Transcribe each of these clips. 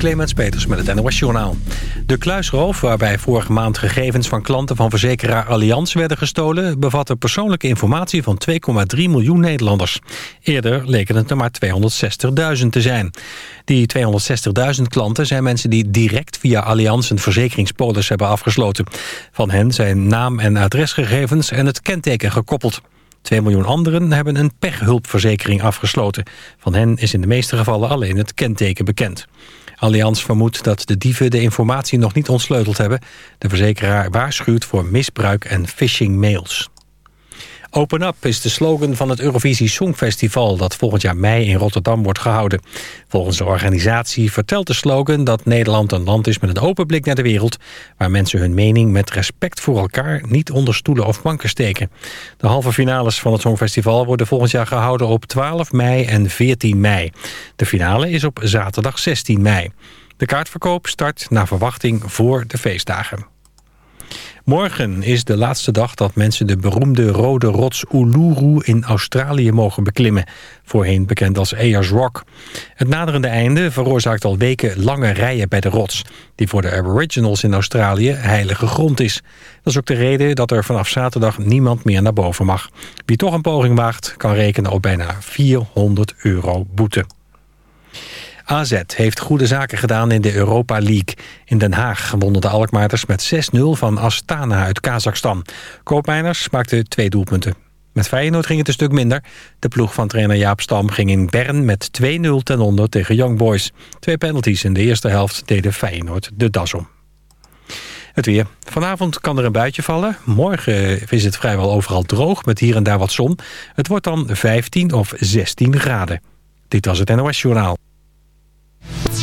Clemens Peters met het NOS Journaal. De kluisroof, waarbij vorige maand gegevens van klanten van verzekeraar Allianz werden gestolen... bevatte persoonlijke informatie van 2,3 miljoen Nederlanders. Eerder leken het er maar 260.000 te zijn. Die 260.000 klanten zijn mensen die direct via Allianz een verzekeringspolis hebben afgesloten. Van hen zijn naam en adresgegevens en het kenteken gekoppeld. 2 miljoen anderen hebben een pechhulpverzekering afgesloten. Van hen is in de meeste gevallen alleen het kenteken bekend. Allianz vermoedt dat de dieven de informatie nog niet ontsleuteld hebben. De verzekeraar waarschuwt voor misbruik en phishing mails. Open Up is de slogan van het Eurovisie Songfestival... dat volgend jaar mei in Rotterdam wordt gehouden. Volgens de organisatie vertelt de slogan dat Nederland een land is... met een open blik naar de wereld... waar mensen hun mening met respect voor elkaar... niet onder stoelen of banken steken. De halve finales van het Songfestival worden volgend jaar gehouden... op 12 mei en 14 mei. De finale is op zaterdag 16 mei. De kaartverkoop start naar verwachting voor de feestdagen. Morgen is de laatste dag dat mensen de beroemde rode rots Uluru in Australië mogen beklimmen. Voorheen bekend als Ayers Rock. Het naderende einde veroorzaakt al weken lange rijen bij de rots. Die voor de aboriginals in Australië heilige grond is. Dat is ook de reden dat er vanaf zaterdag niemand meer naar boven mag. Wie toch een poging waagt kan rekenen op bijna 400 euro boete. AZ heeft goede zaken gedaan in de Europa League. In Den Haag wonnen de Alkmaarders met 6-0 van Astana uit Kazachstan. Koopmeiners maakte twee doelpunten. Met Feyenoord ging het een stuk minder. De ploeg van trainer Jaap Stam ging in Bern met 2-0 ten onder tegen Young Boys. Twee penalties in de eerste helft deden Feyenoord de das om. Het weer. Vanavond kan er een buitje vallen. Morgen is het vrijwel overal droog met hier en daar wat zon. Het wordt dan 15 of 16 graden. Dit was het NOS Journaal.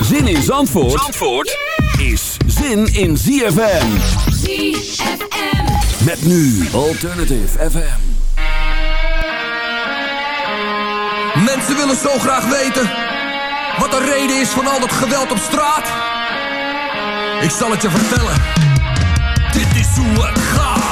Zin in Zandvoort, Zandvoort is zin in ZFM. ZFM. Met nu Alternative FM. Mensen willen zo graag weten wat de reden is van al dat geweld op straat. Ik zal het je vertellen. Dit is hoe het gaat.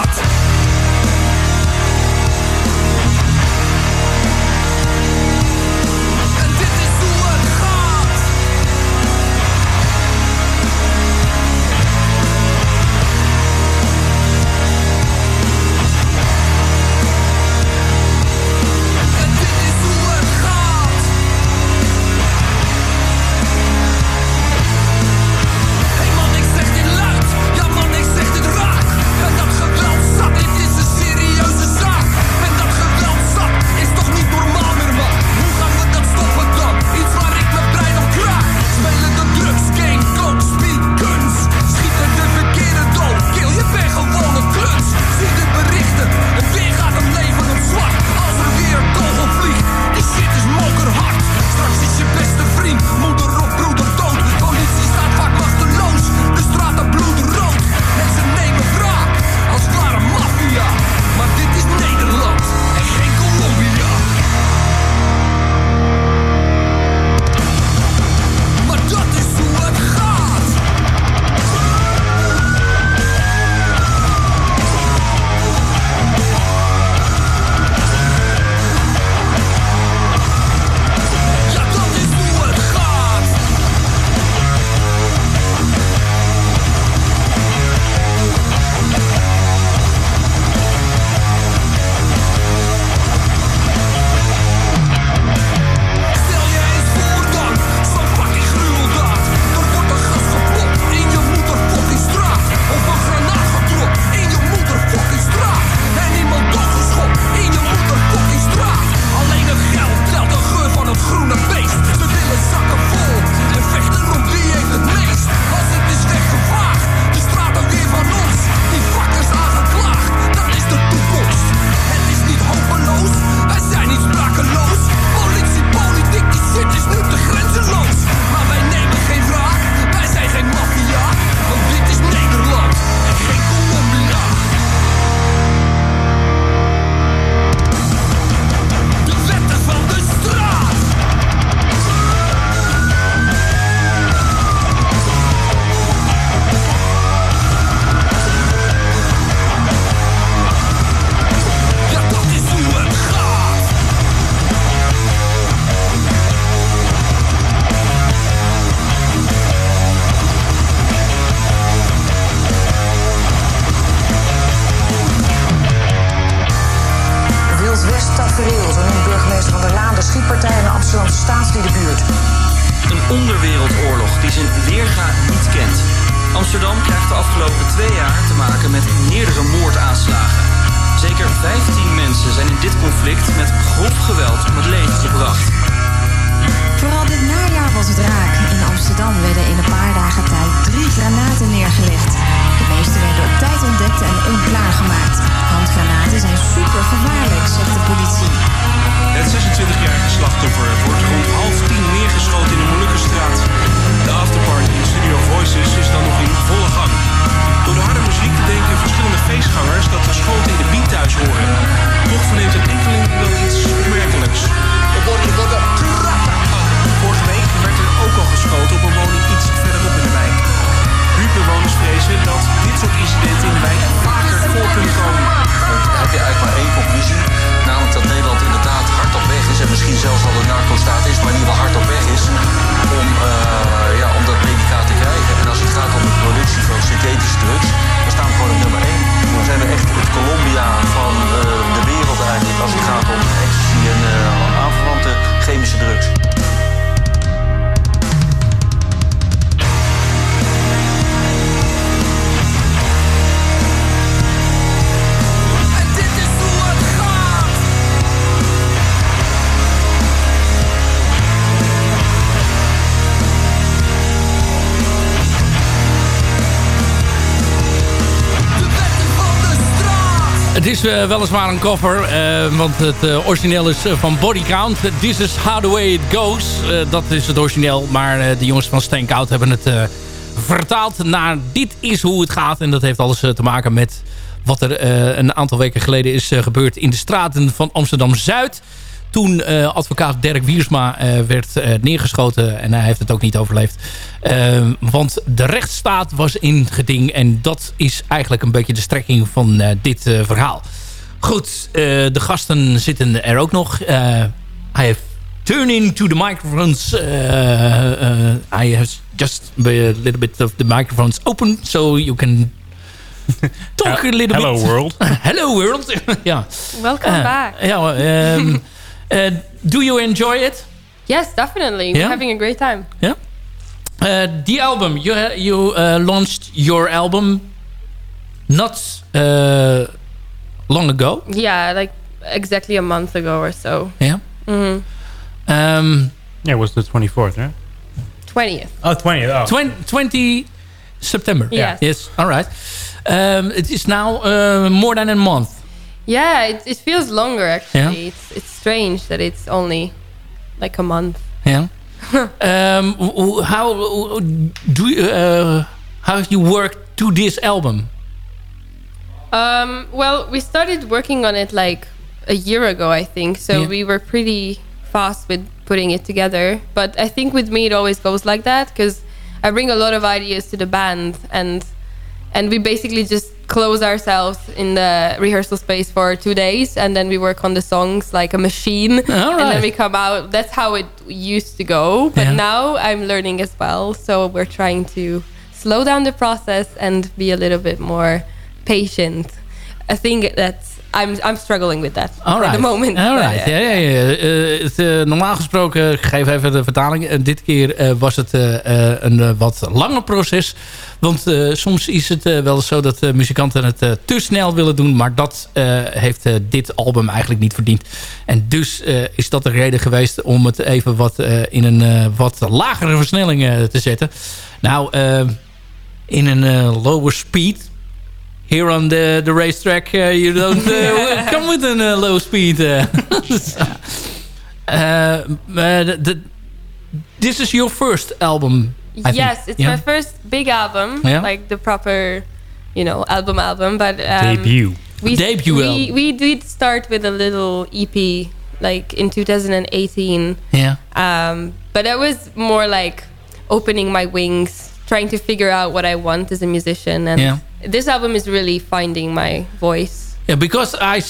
Onderwereldoorlog die zijn weerga niet kent. Amsterdam krijgt de afgelopen twee jaar te maken met meerdere moordaanslagen. Zeker 15 mensen zijn in dit conflict met grof geweld om het leven gebracht. Vooral dit najaar was het raak. In Amsterdam werden in een paar dagen tijd drie granaten neergelegd. De meeste werden op tijd ontdekt en onklaargemaakt. Handgranaten zijn super gevaarlijk, zegt de politie. Het 26-jarige slachtoffer wordt rond half tien neergeschoten in de Molukkenstraat. De afterparty in Studio Voices is dan nog in volle gang. Door de harde muziek denken verschillende feestgangers dat de schoten in de beat thuis horen. Toch verneemt een enkeling wel iets opmerkelijks. Vorige week werd er ook al geschoten op een woning iets verderop in de wijk. Buurtbewoners vrezen dat dit soort incidenten in de wijk vaker voor kunnen komen. Dan heb je eigenlijk maar één conclusie. Namelijk dat Nederland inderdaad hard op weg is. En misschien zelfs al een narco-staat is, maar in geval hard op weg is. Om, eh, ja, om dat medicaat te krijgen. En als het gaat om de productie van synthetische drugs, dan staan we gewoon op nummer één. Dan zijn we echt het Colombia van eh, de wereld eigenlijk. Als het gaat om ecstasy en uh, aanverwante chemische drugs. Het is uh, weliswaar een cover, uh, want het uh, origineel is van Body Count. This is how the way it goes. dat is het origineel, maar de jongens van Stankout hebben het vertaald naar dit is hoe het gaat. En dat heeft alles te maken met wat er een aantal weken geleden is gebeurd in de straten van Amsterdam-Zuid. Toen advocaat Dirk Wiersma werd neergeschoten en hij heeft het ook niet overleefd. want de rechtsstaat was in geding en dat is eigenlijk een beetje de strekking van dit verhaal. Goed, de gasten zitten er ook nog. Hij heeft turning to the microphones. I have just a little bit of the microphones open so you can talk a little Hello bit. world. Hello world. ja. Welcome Uh, back. Yeah. Um, uh, do you enjoy it? Yes, definitely. Yeah? We're having a great time. Yeah. Uh, the album you you uh, launched your album not uh, long ago. Yeah, like exactly a month ago or so. Yeah. Mm hmm Um, Yeah, it was the 24th, right? 20th. Oh, 20th. Oh. 20, 20 September. Yes. Yes. All right. Um, it is now uh, more than a month. Yeah, it, it feels longer actually. Yeah? It's it's strange that it's only like a month. Yeah. um, how do you, uh, how have you worked to this album? Um, well, we started working on it like a year ago, I think. So Yeah. we were pretty fast with putting it together. But I think with me, it always goes like that because I bring a lot of ideas to the band, and and we basically just close ourselves in the rehearsal space for two days, and then we work on the songs like a machine, and then we come out. That's how it used to go. But Yeah. now I'm learning as well, so we're trying to slow down the process and be a little bit more patient. I think that's I'm I'm struggling with that All right. the moment. All right. Ja, ja, ja. Eh, het, eh, normaal gesproken, ik geef even de vertaling. En dit keer eh, was het eh, eh, een eh, wat langer proces. Want eh, soms is het eh, wel zo dat eh, muzikanten het eh, te snel willen doen. Maar dat eh, heeft eh, dit album eigenlijk niet verdiend. En dus eh, is dat de reden geweest om het even wat eh, in een eh, wat lagere versnelling eh, te zetten. Nou, eh, in een eh, lower speed here on the, the racetrack, uh, you don't uh, come with a uh, low speed. Uh. uh, the, the, this is your first album. I think. yes, it's Yeah? my first big album, Yeah? like the proper, you know, album album. But um, Debut. We Debut we, album. we did start with a little EP, like in 2018. Yeah. Um, but that was more like opening my wings, trying to figure out what I want as a musician. And Yeah. This album is really finding my voice. Yeah, because I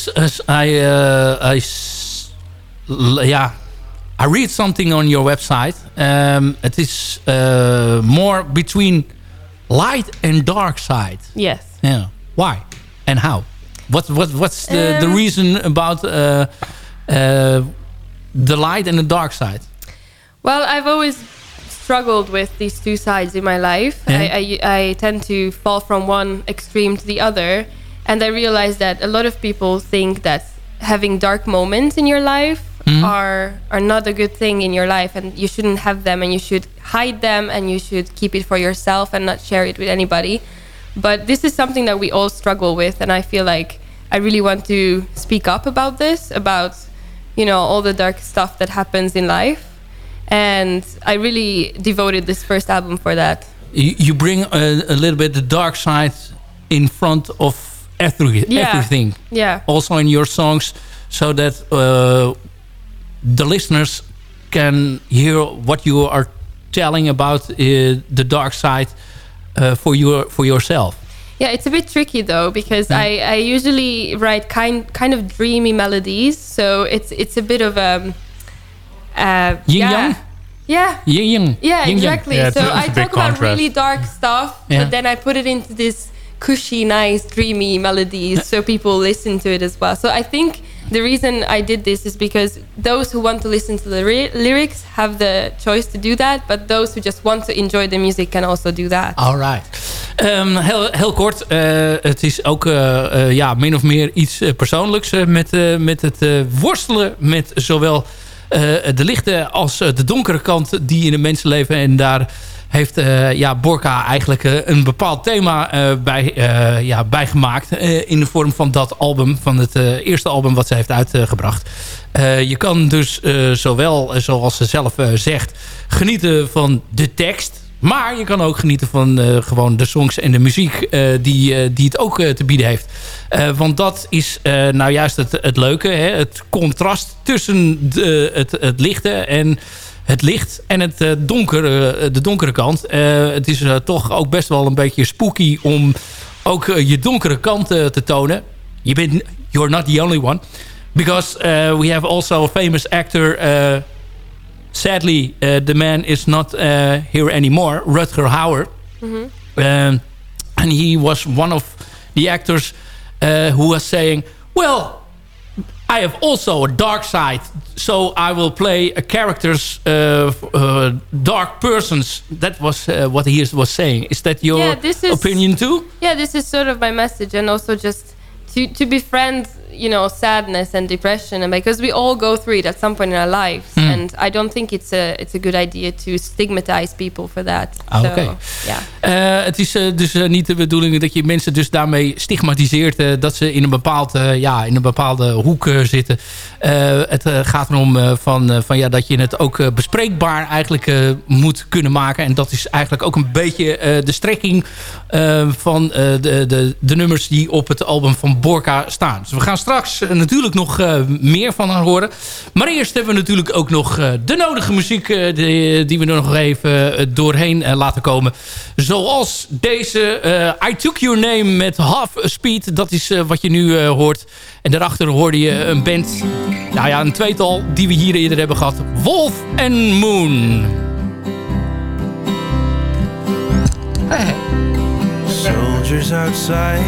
I uh, I, s- l- yeah, I read something on your website. Um, it is uh, more between light and dark side. Yes. Yeah. Why and how? What what what's the the Um, reason about uh, uh, the light and the dark side? Well, I've always struggled with these two sides in my life. Yeah. I, I, I tend to fall from one extreme to the other. And I realized that a lot of people think that having dark moments in your life Mhm. are, are not a good thing in your life. And you shouldn't have them and you should hide them and you should keep it for yourself and not share it with anybody. But this is something that we all struggle with. And I feel like I really want to speak up about this, about, you know, all the dark stuff that happens in life and I really devoted this first album for that. You, you bring a, a little bit the dark side in front of every, Yeah. everything. Yeah. Also in your songs, so that uh, the listeners can hear what you are telling about uh, the dark side uh, for your for yourself. Yeah, it's a bit tricky though because I, I usually write kind kind of dreamy melodies, so it's it's a bit of um uh Yin yeah. yang? Yeah. Yin yang. Yeah, Yin yang. exactly. so I talk about really dark stuff, Yeah. but then I put it into this cushy, nice, dreamy melodies, so people listen to it as well. So I think the reason I did this is because those who want to listen to the ry- lyrics have the choice to do that, but those who just want to enjoy the music can also do that. Alright. Ehm, heel, heel kort, eh, het is ook eh, eh, ja, min of meer iets persoonlijks eh, met, eh, met het eh, worstelen met zowel de lichte als eh, de donkere kant die in een mensenleven. En daar heeft eh, ja, Borka eigenlijk eh, een bepaald thema eh, bij, eh, ja, bijgemaakt. eh, in de vorm van dat album, van het eh, eerste album wat ze heeft uitgebracht. Eh, je kan dus eh, zowel, eh, zoals ze zelf eh, zegt, genieten van de tekst. Maar je kan ook genieten van eh, gewoon de songs en de muziek eh, die, eh, die het ook te bieden heeft. Want dat is nou juist het, het leuke. Hè? Het contrast tussen het, het lichte en het licht en het donkere, de donkere kant. Het is toch ook best wel een beetje spooky om ook je donkere kant te tonen. You're not the only one. Because we have also a famous actor... Sadly, uh, the man is not uh, here anymore, Rutger Hauer. Mhm. Um, and he was one of the actors uh, who was saying, well, I have also a dark side, so I will play a characters, uh, uh, dark persons. That was uh, what he was saying. Is that your Yeah, this is- opinion too? Yeah, this is sort of my message, and also just to to befriend, you know, sadness and depression, and because we all go through it at some point in our lives, Hmm. and I don't think it's a it's a good idea to stigmatize people for that. Ah, So. Yeah. Eh, het is eh, dus eh, niet de bedoeling dat je mensen dus daarmee stigmatiseert... dat ze in een, bepaald, ja, in een bepaalde hoek zitten. Eh, het eh, gaat erom eh, van, van, ja, dat je het ook bespreekbaar eigenlijk moet kunnen maken. En dat is eigenlijk ook een beetje de strekking van de, de, de nummers die op het album van Borka staan. Dus we gaan straks natuurlijk nog meer van haar horen. Maar eerst hebben we natuurlijk ook nog de nodige muziek... die, die we er nog even doorheen laten komen. Zoals deze I Took Your Name met Half Speed. Dat is wat je nu hoort. En daarachter hoorde je een band... Nou ja, een tweetal die we hier eerder hebben gehad. Wolf and Moon. Soldiers outside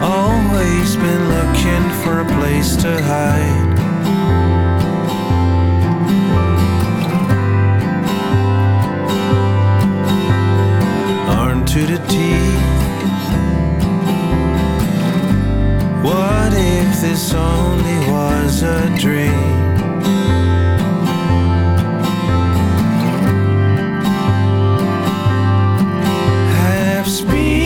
Always been looking for a place to hide Armed to the teeth What if this only was a dream? Half speed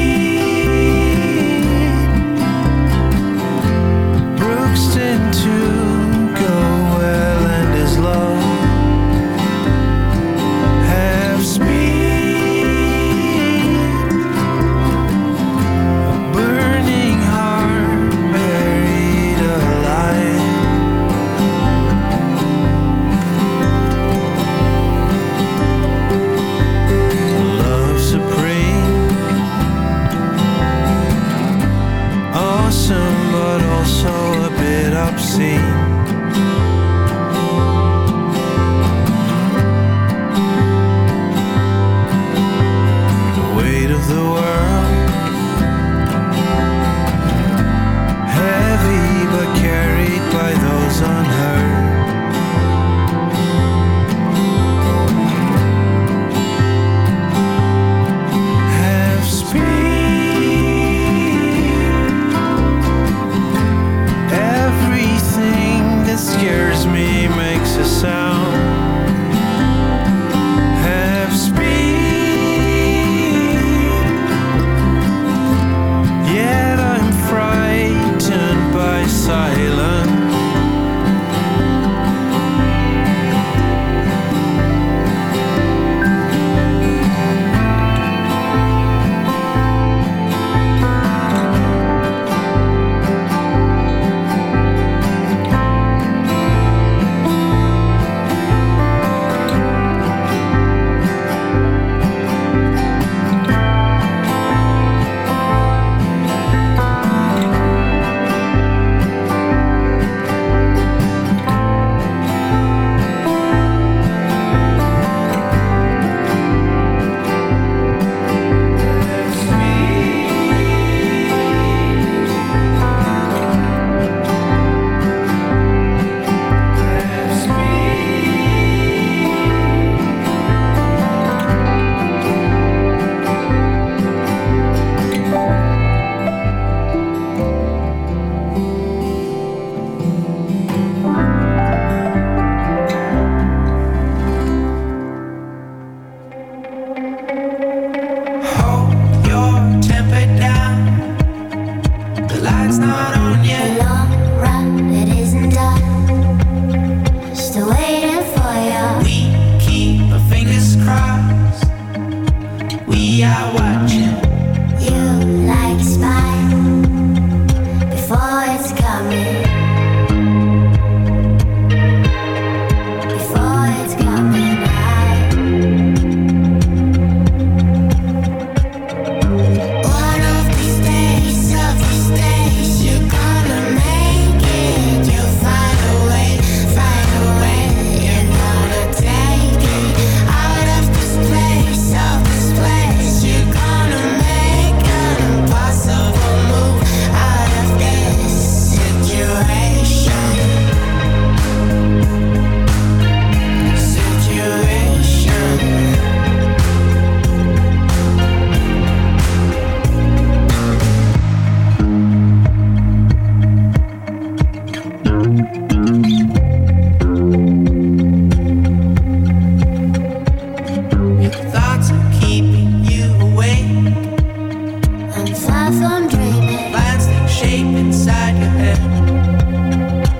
inside your head.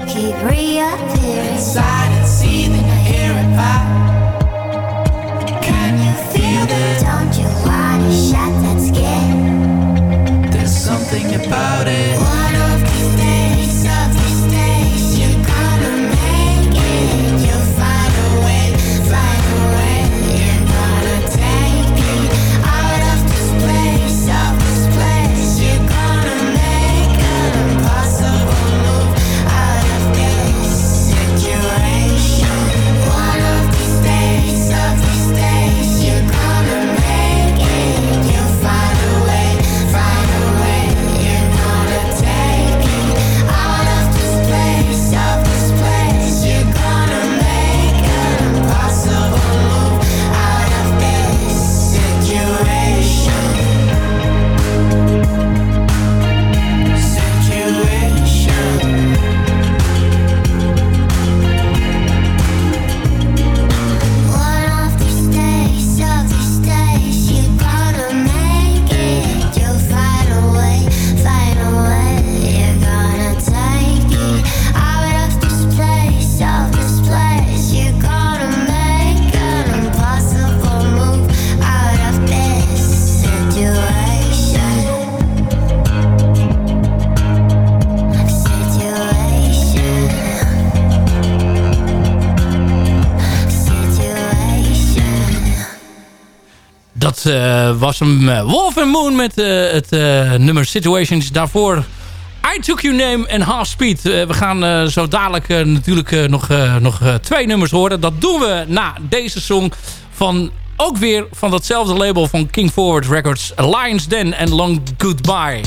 Keep reappearing inside and seething, I hear it pop. Can you feel it? Don't you want a shot that's scared? There's something about it. was hem eh, Wolf and Moon met eh, het eh, nummer Situations. Daarvoor I Took Your Name en Half Speed. we gaan zo dadelijk natuurlijk nog, nog twee nummers horen. Dat doen we na deze song van ook weer van datzelfde label van King Forward Records. Lions Den en Long Goodbye.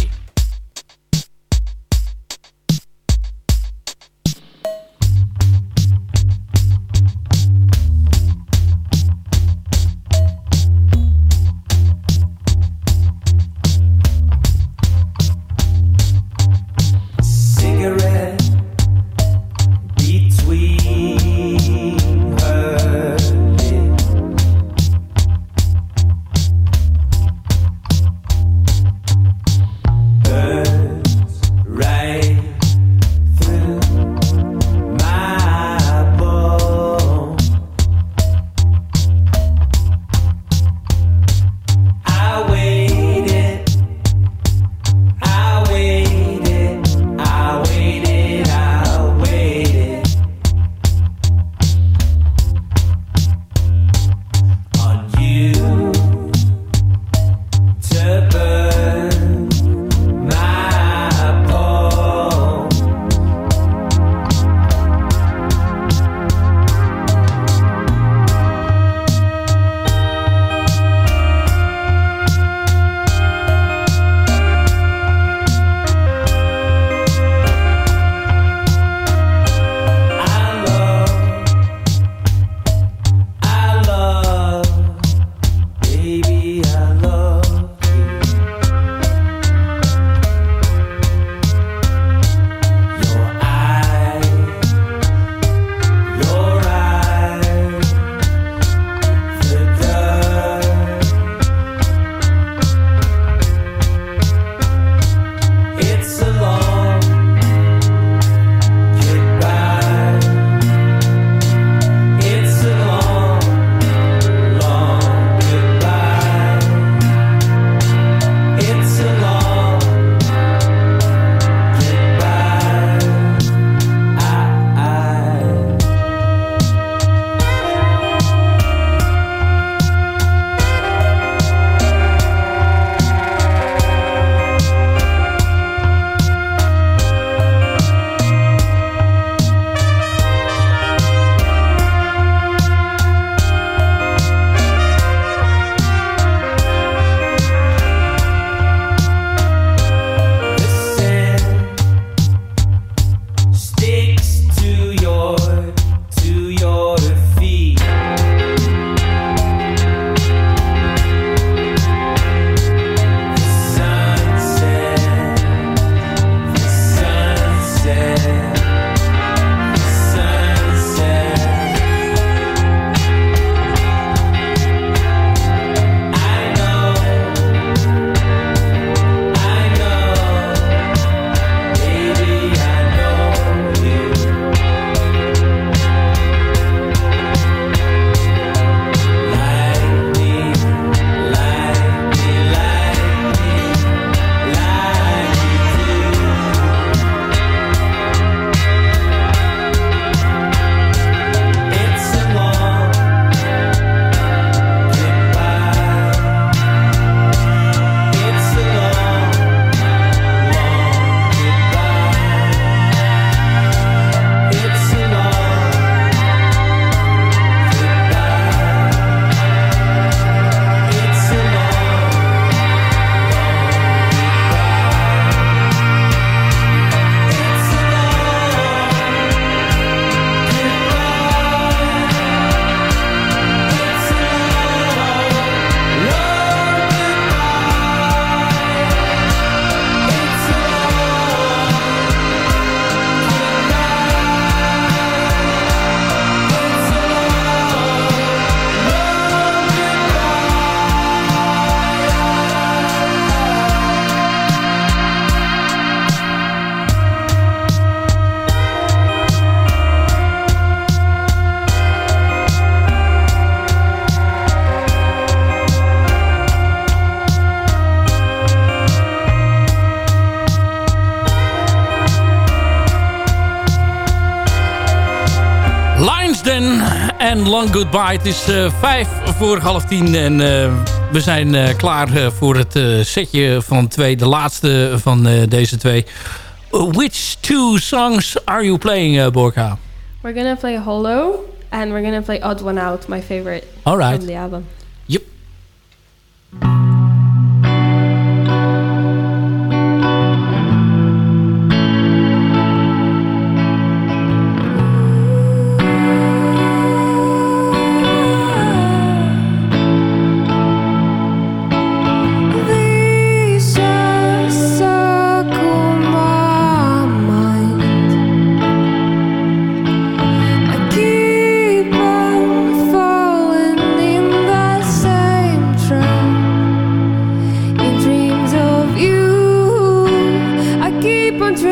Long Goodbye. Het is eh, vijf voor half tien en eh, we zijn eh, klaar voor het setje van twee. De laatste van deze twee. Which two songs are you playing, Borka? We're gonna play Hollow and we're gonna play Odd One Out, my favorite All right. from the album.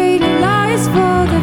great lies for the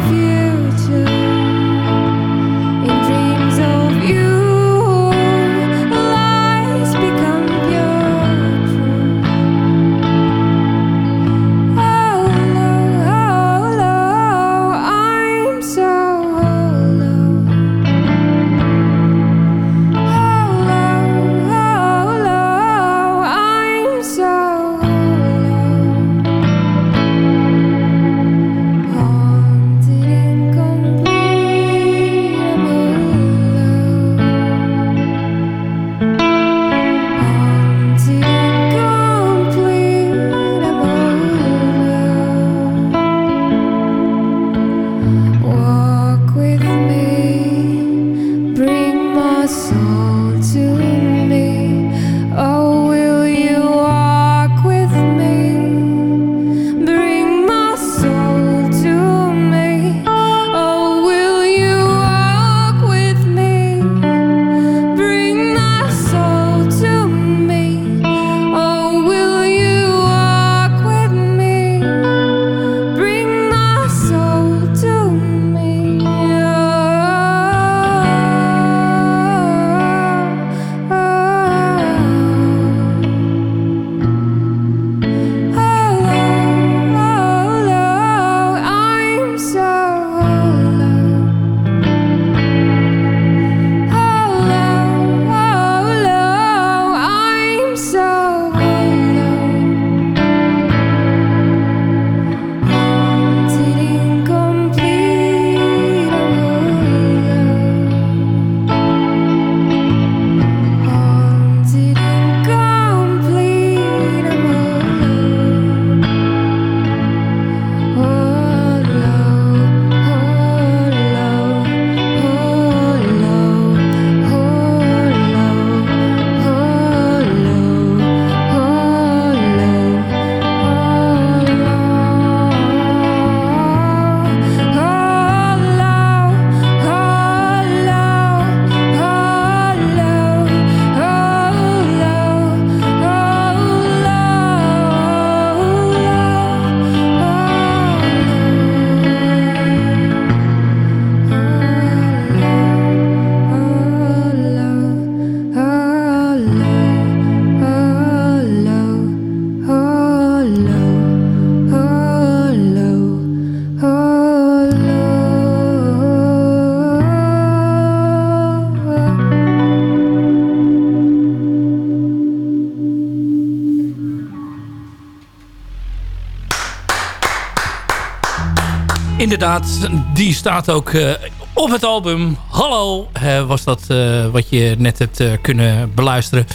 Inderdaad, die staat ook eh, op het album. Hallo, was dat eh, wat je net hebt eh, kunnen beluisteren.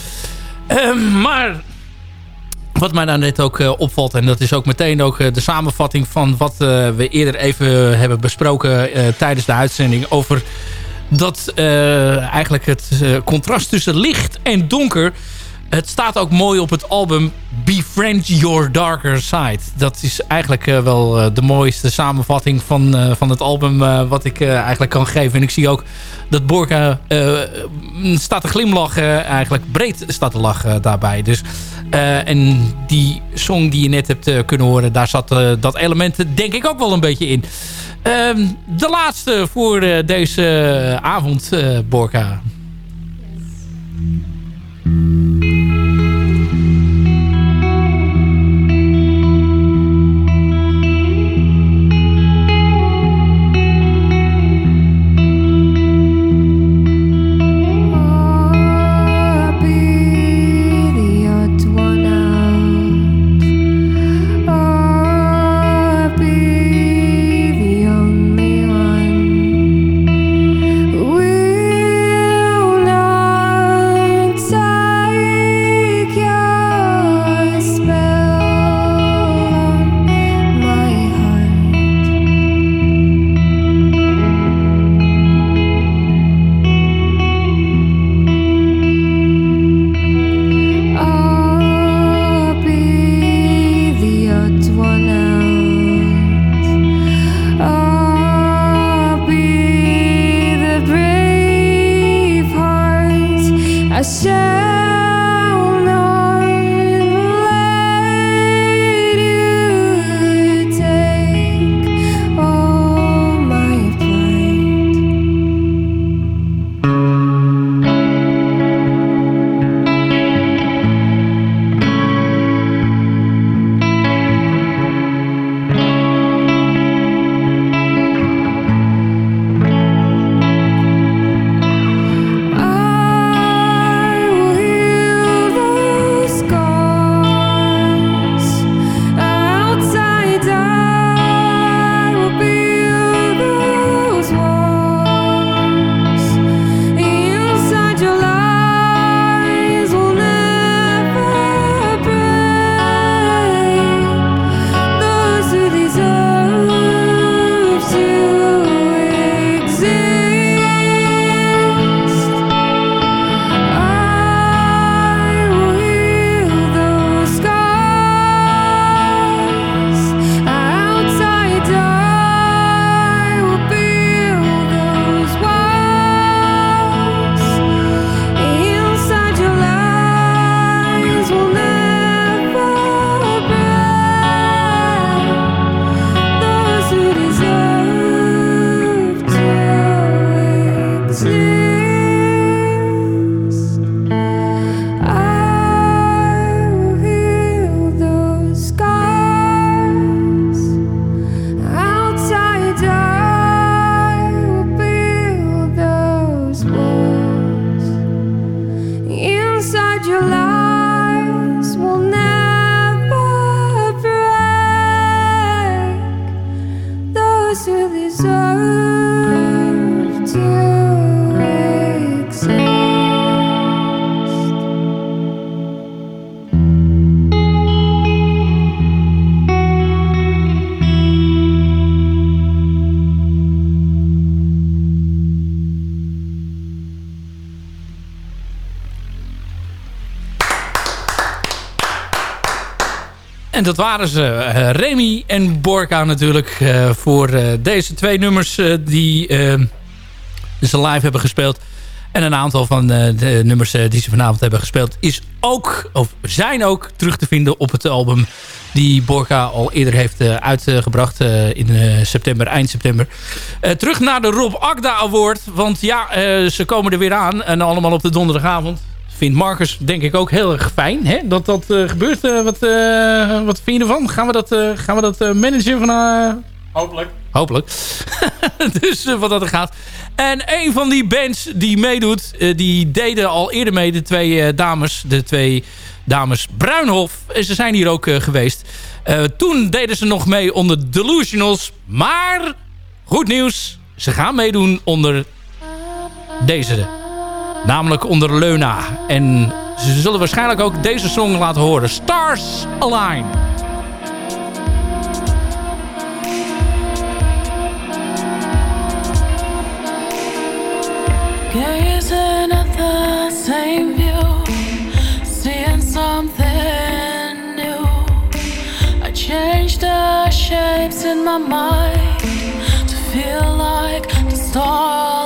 Ehm, maar wat mij nou net ook opvalt... en dat is ook meteen ook de samenvatting van wat we eerder even hebben besproken... tijdens de uitzending over dat eigenlijk het contrast tussen licht en donker... Het staat ook mooi op het album Befriend Your Darker Side. Dat is eigenlijk eh, wel eh, de mooiste samenvatting van, eh, van het album wat ik eigenlijk kan geven. En ik zie ook dat Borka eh, staat te glimlachen, eigenlijk breed staat te lachen daarbij. Dus, en die song die je net hebt kunnen horen, daar zat dat element denk ik ook wel een beetje in. Ehm, de laatste voor deze avond, Borka. Dat waren ze. eh, Remy en Borka natuurlijk. eh, voor eh, deze twee nummers die ze live hebben gespeeld. En een aantal van de nummers die ze vanavond hebben gespeeld... is ook, of zijn ook terug te vinden op het album... die Borka al eerder heeft uitgebracht in september, eind september. Terug naar de Rob Agda Award. Want ja, ze komen er weer aan. En allemaal op de donderdagavond vindt Marcus denk ik ook heel erg fijn hè? dat dat eh, gebeurt. Eh, wat, eh, wat vind je ervan? Gaan we dat, gaan we dat managen van... Hopelijk. Hopelijk. dus wat dat er gaat. En een van die bands die meedoet, die deden al eerder mee, de twee dames, de twee dames Bruinhof. En ze zijn hier ook geweest. Toen deden ze nog mee onder Delusionals. Maar, goed nieuws, ze gaan meedoen onder deze. Namelijk onder Leuna. En ze zullen waarschijnlijk ook deze song laten horen. Stars Align. Gazing at the same view, seeing something new. I changed the shapes in my mind to feel like the stars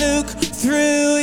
look through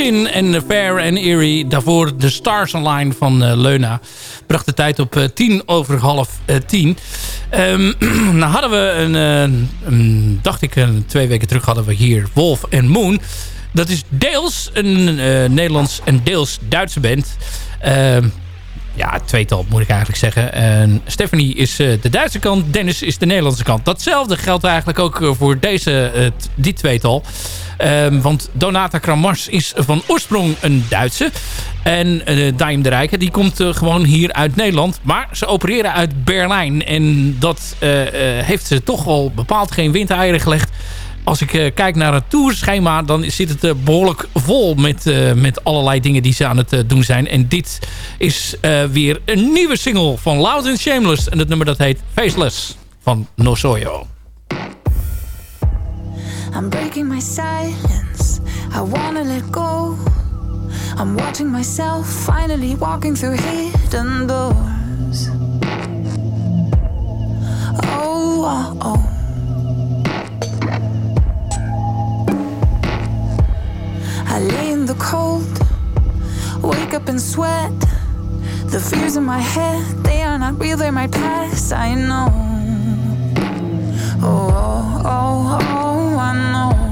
Skin en Fair and Eerie. Daarvoor de Stars Online van eh, Leuna. Bracht de tijd op eh, tien over half eh, tien. Ehm, nou hadden we een, dacht ik, twee weken terug hadden we hier Wolf and Moon. Dat is deels een Nederlands en deels Duitse band. Ehm, ja, tweetal moet ik eigenlijk zeggen. En Stephanie is eh, de Duitse kant, Dennis is de Nederlandse kant. Datzelfde geldt eigenlijk ook eh, voor deze, eh, t- die tweetal. Ehm, want Donata Kramars is van oorsprong een Duitse. En uh, Daim de Rijken, die komt eh, gewoon hier uit Nederland. Maar ze opereren uit Berlijn. En dat eh, eh, heeft ze toch wel bepaald geen windeieren gelegd. Als ik eh, kijk naar het tourschema, dan zit het eh, behoorlijk vol met, eh, met allerlei dingen die ze aan het doen zijn. En dit is weer een nieuwe single van Loud and Shameless. En het nummer dat heet Faceless van Nosoyo. I'm breaking my silence. I wanna let go. I'm watching myself finally walking through hidden doors. Oh, oh, oh. I lay in the cold, wake up and sweat. The fears in my head, they are not real, they might pass, I know. Oh, oh, oh, oh, I know.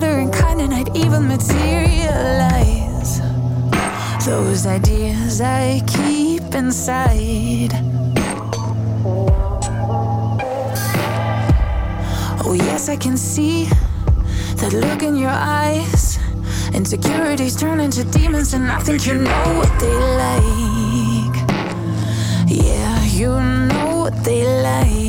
matter and kind and I'd even materialize those ideas I keep inside. Oh, yes, I can see that look in your eyes. Insecurities turn into demons, and I think you know what they like. Yeah, you know what they like.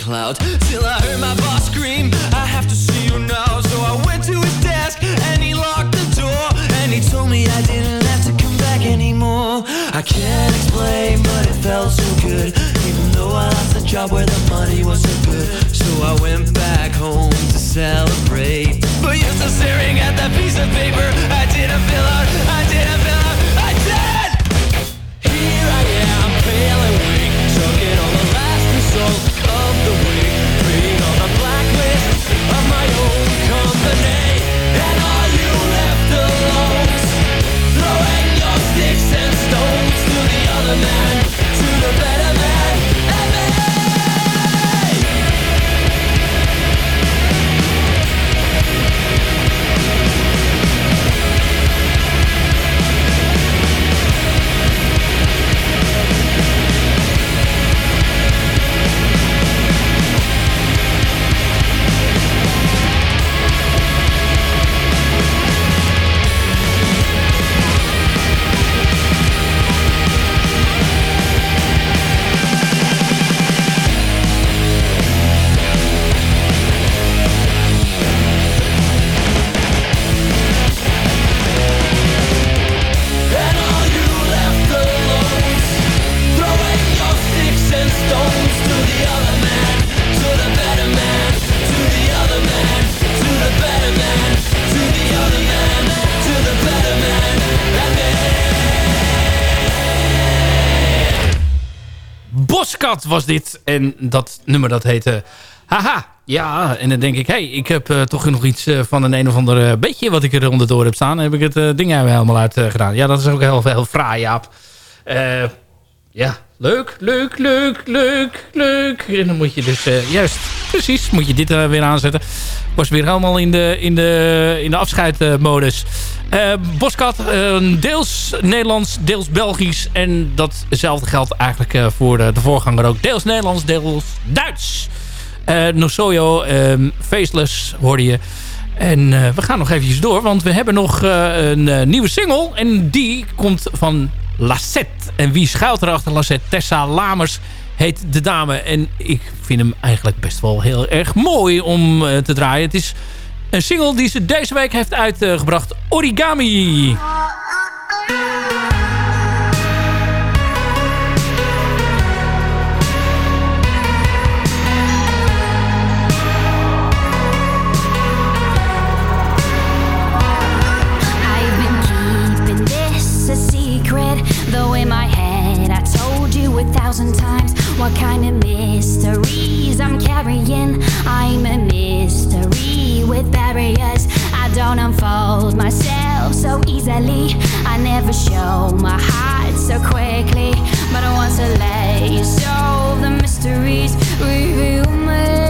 cloud. Boskat was dit. En dat nummer dat heette Haha. Ja, en dan denk ik, hey, ik heb eh, toch nog iets eh, van een een of ander eh, beetje wat ik er onderdoor heb staan. Heb ik het ding helemaal uit gedaan. Ja, dat is ook heel, heel fraai, Jaap. Ja, leuk, leuk, leuk, leuk, leuk. En dan moet je dus, eh, juist, precies, moet je dit eh, weer aanzetten. Was weer helemaal in de, in de, in de afscheidmodus. Eh Boskat, deels Nederlands, deels Belgisch. En datzelfde geldt eigenlijk voor de, de voorganger ook. Deels Nederlands, deels Duits. Nosoyo, ehm Faceless hoorde je. En we gaan nog eventjes door, want we hebben nog een nieuwe single. En die komt van En wie schuilt erachter Lassette? Tessa Lamers heet de dame. En ik vind hem eigenlijk best wel heel erg mooi om eh, te draaien. Het is een single die ze deze week heeft uitgebracht. Origami. In my head I told you a thousand times what kind of mysteries I'm carrying. I'm a mystery with barriers. I don't unfold myself so easily. I never show my heart so quickly, but I want to let you solve the mysteries. Reveal me.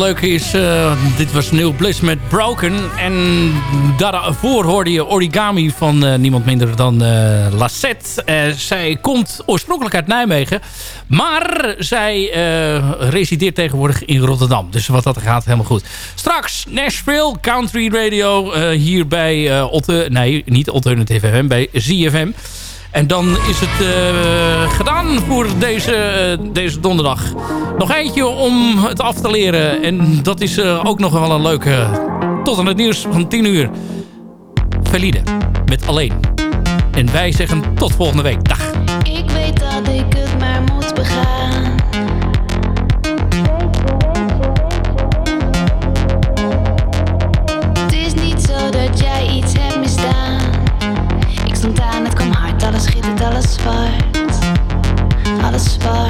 Leuke is, eh, dit was Neil Bliss met Broken. En daarvoor hoorde je Origami van eh, niemand minder dan eh Lassette. Zij komt oorspronkelijk uit Nijmegen. Maar zij resideert tegenwoordig in Rotterdam. Dus wat dat gaat, helemaal goed. Straks Nashville Country Radio hier bij Otte... Nee, niet FM, bij ZFM. En dan is het eh, gedaan voor deze, eh, deze donderdag. Nog eentje om het af te leren. En dat is eh, ook nog wel een leuke... Tot aan het nieuws van 10 uur. Valide. Met alleen. En wij zeggen tot volgende week. Dag. Alles zwart. Alles zwart.